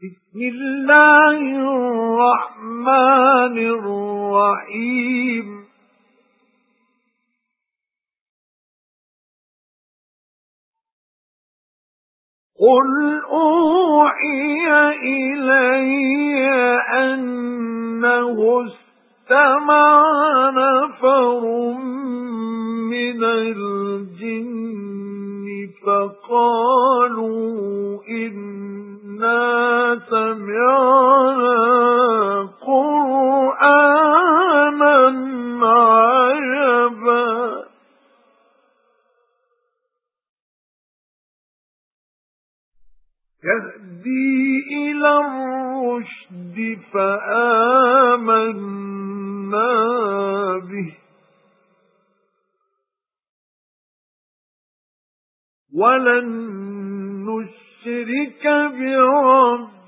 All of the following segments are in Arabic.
بسم الله الرحمن الرحيم. قُلْ أُوحِيَ إِلَيَّ أَنَّهُ اسْتَمَعَ نَفَرٌ مِنَ الْجِنِّ فَقَالُوا إِنَّا سَمِعْنَا قُرْآنًا عَجَبًا. يَهْدِي إِلَى الرُّشْدِ فَآمَنَّا بِهِ. وَلَن نُّشْرِكَ بِرَبِّنَا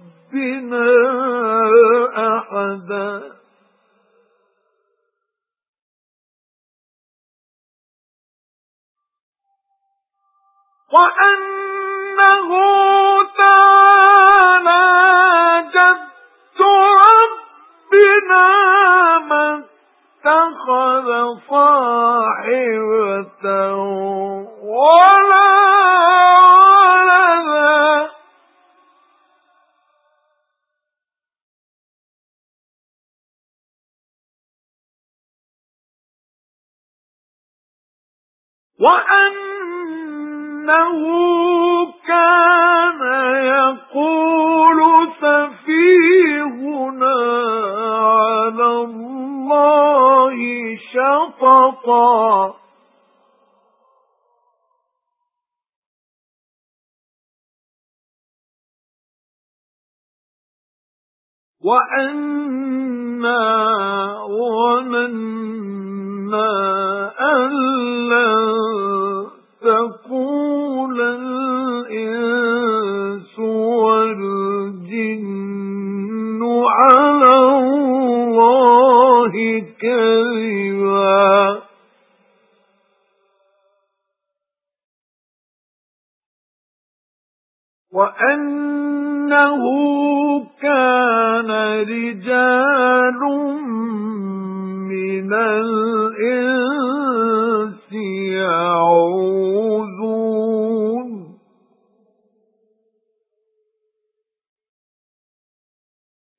أَحَدًا. وَأَنَّهُ تَعَالَى جَدُّ رَبِّنَا مَا اتَّخَذَ صَاحِبَةً وَأَنَّهُ كَانَ يَقُولُ سَفِيهُنَا عَلَى اللَّهِ شَطَطًا. وَأَنَّا ظَنَنَّا وَأَنَّهُ كَانَ رِجَالٌ مِنَ الْإِنسِ يَعُوذُونَ.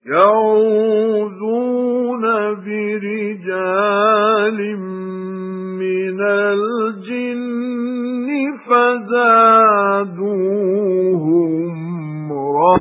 يَعُوذُونَ بِرِجَالٍ مِنَ الْجِنِّ فَزَادُوهُمْ